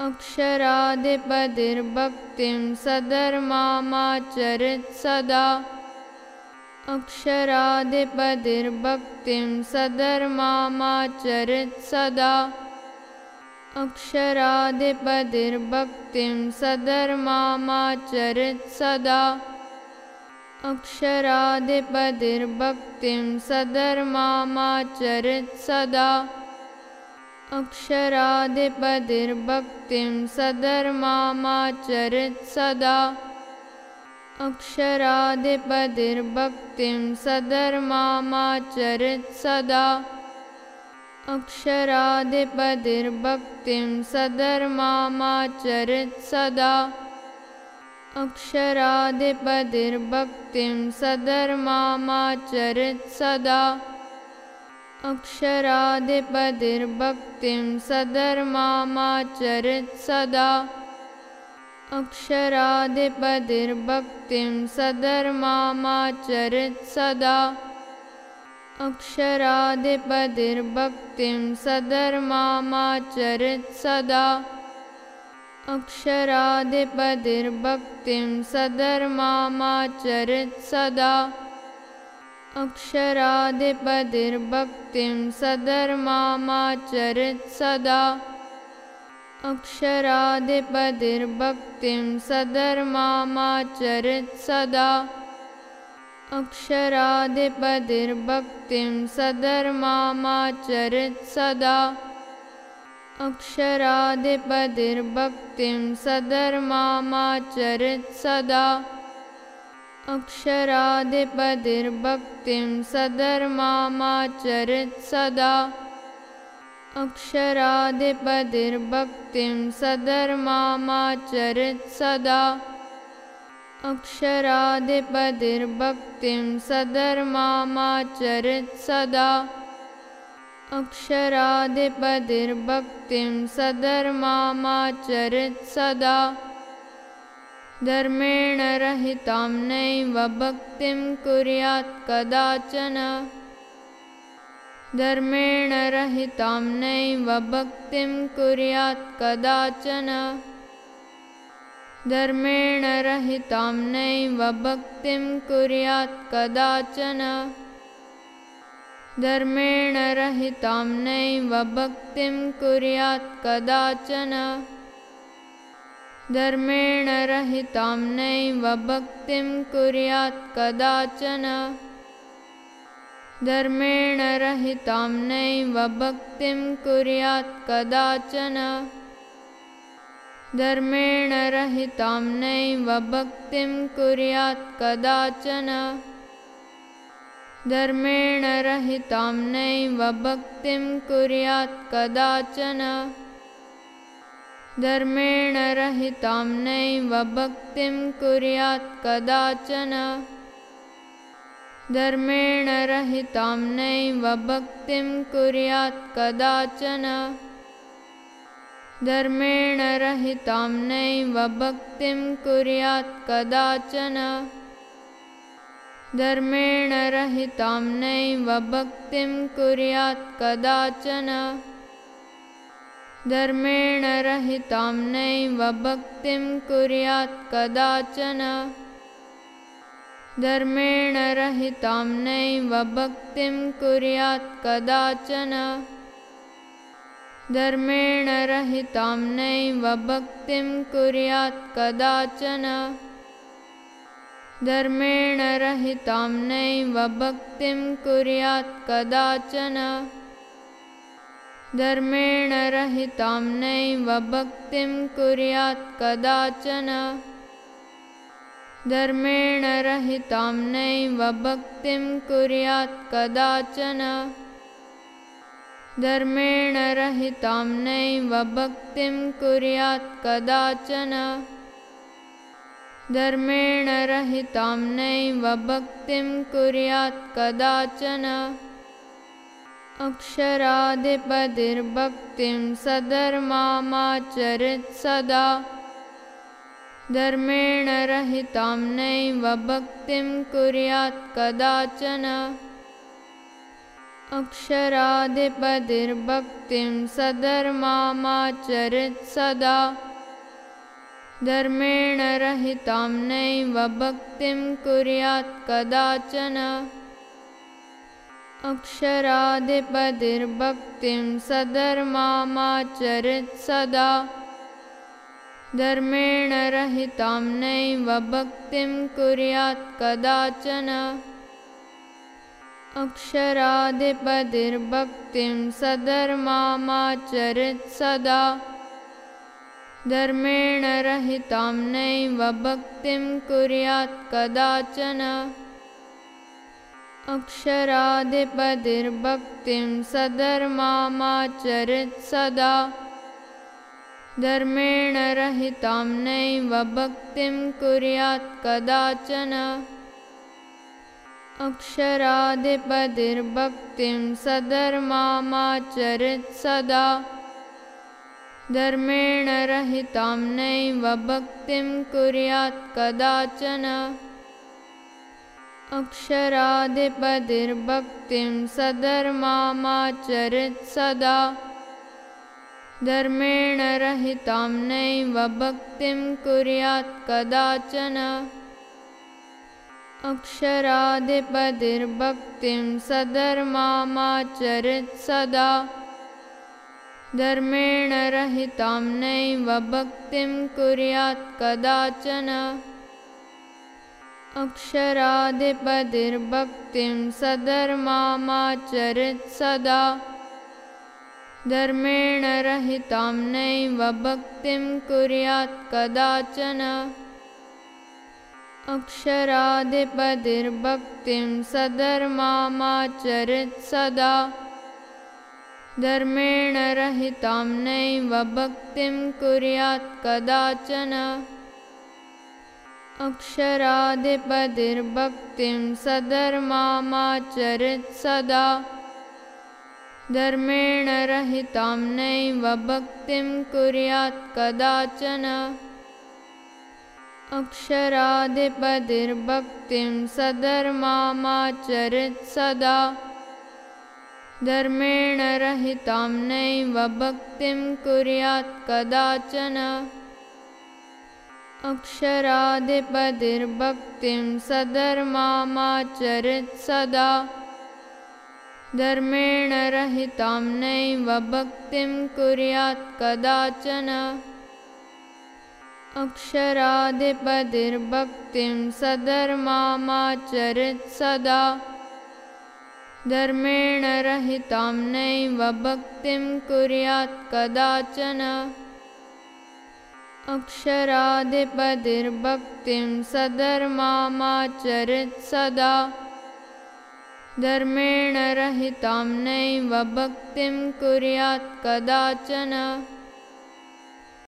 अक्षराधिपतिर्भक्तिं सधर्मामाचरित् सदा। अक्षराधिपतिर्भक्तिं सधर्मामाचरित् सदा। अक्षराधिपतिर्भक्तिं सधर्मामाचरित् सदा। अक्षराधिपतिर्भक्तिं सधर्मामाचरित् सदा अक्षराधिपतिर्भक्तिं सधर्मामाचरित् सदा। अक्षराधिपतिर्भक्तिं सधर्मामाचरित् सदा। अक्षराधिपतिर्भक्तिं सधर्मामाचरित् सदा। अक्षराधिपतिर्भक्तिं सधर्मामाचरित् सदा अक्षराधिपतिर्भक्तिं सधर्मामाचरित् सदा। अक्षराधिपतिर्भक्तिं सधर्मामाचरित् सदा। अक्षराधिपतिर्भक्तिं सधर्मामाचरित् सदा। अक्षराधिपतिर्भक्तिं सधर्मामाचरित् सदा अक्षराधिपतिर्भक्तिं सधर्मामाचरित् सदा। अक्षराधिपतिर्भक्तिं सधर्मामाचरित् सदा। अक्षराधिपतिर्भक्तिं सधर्मामाचरित् सदा। अक्षराधिपतिर्भक्तिं सधर्मामाचरित् सदा अक्षराधिपतिर्भक्तिं सधर्मामाचरित् सदा। अक्षराधिपतिर्भक्तिं सधर्मामाचरित् सदा। अक्षराधिपतिर्भक्तिं सधर्मामाचरित् सदा। अक्षराधिपतिर्भक्तिं सधर्मामाचरित् सदा धर्मेण रहितां नैव भक्तिं कुर्यात् कदाचन। धर्मेण रहितां नैव भक्तिं कुर्यात् कदाचन। धर्मेण रहितां नैव भक्तिं कुर्यात् कदाचन। धर्मेण रहितां नैव भक्तिं कुर्यात् कदाचन धर्मेण रहितां नैव भक्तिं कुर्यात् कदाचन। धर्मेण रहितां नैव भक्तिं कुर्यात् कदाचन। धर्मेण रहितां नैव भक्तिं कुर्यात् कदाचन। धर्मेण रहितां नैव भक्तिं कुर्यात् कदाचन धर्मेण रहितां नैव भक्तिं कुर्यात् कदाचन। धर्मेण रहितां नैव भक्तिं कुर्यात् कदाचन। धर्मेण रहितां नैव भक्तिं कुर्यात् कदाचन। धर्मेण रहितां नैव भक्तिं कुर्यात् कदाचन धर्मेण रहितां नैव भक्तिं कुर्यात् कदाचन। धर्मेण रहितां नैव भक्तिं कुर्यात् कदाचन। धर्मेण रहितां नैव भक्तिं कुर्यात् कदाचन। धर्मेण रहितां नैव भक्तिं कुर्यात् कदाचन धर्मेण रहितां नैव भक्तिं कुर्यात् कदाचन। धर्मेण रहितां नैव भक्तिं कुर्यात् कदाचन। धर्मेण रहितां नैव भक्तिं कुर्यात् कदाचन। धर्मेण रहितां नैव भक्तिं कुर्यात् कदाचन अक्षराधिपतिर्भक्तिं सधर्मामाचरित् सदा। धर्मेण रहितां नैव भक्तिं कुर्यात् कदाचन। अक्षराधिपतिर्भक्तिं सधर्मामाचरित् सदा। धर्मेण रहितां नैव भक्तिं कुर्यात् कदाचन धर्मेण रहितां नैव भक्तिं कुर्यात् कदाचन। अक्षराधिपतिर्भक्तिं सधर्मामाचरित् सदा। धर्मेण रहितां नैव भक्तिं कुर्यात् कदाचन अक्षराधिपतिर्भक्तिं सधर्मामाचरित् सदा। धर्मेण रहितां नैव भक्तिं कुर्यात् कदाचन। अक्षराधिपतिर्भक्तिं सधर्मामाचरित् सदा। धर्मेण रहितां नैव भक्तिं कुर्यात् कदाचन अक्षराधिपतिर्भक्तिं सधर्मामाचरित् सदा। धर्मेण रहितां नैव भक्तिं कुर्यात् कदाचन। अक्षराधिपतिर्भक्तिं सधर्मामाचरित् सदा। धर्मेण रहितां नैव भक्तिं कुर्यात् कदाचन अक्षराधिपतिर्भक्तिं सधर्मामाचरित् सदा। धर्मेण रहितां नैव भक्तिं कुर्यात् कदाचन। अक्षराधिपतिर्भक्तिं सधर्मामाचरित् सदा। धर्मेण रहितां नैव भक्तिं कुर्यात् कदाचन अक्षराधिपतिर्भक्तिं सधर्मामाचरित् सदा। धर्मेण रहितां नैव भक्तिं कुर्यात् कदाचन। अक्षराधिपतिर्भक्तिं सधर्मामाचरित् सदा। धर्मेण रहितां नैव भक्तिं कुर्यात् कदाचन अक्षराधिपतिर्भक्तिं सधर्मामाचरित् सदा। धर्मेण रहितां नैव भक्तिं कुर्यात् कदाचन। अक्षराधिपतिर्भक्तिं सधर्मामाचरित् सदा। धर्मेण रहितां नैव भक्तिं कुर्यात् कदाचन अक्षराधिपतिर्भक्तिं सधर्मामाचरित् सदा। धर्मेण रहितां नैव भक्तिं कुर्यात् कदाचन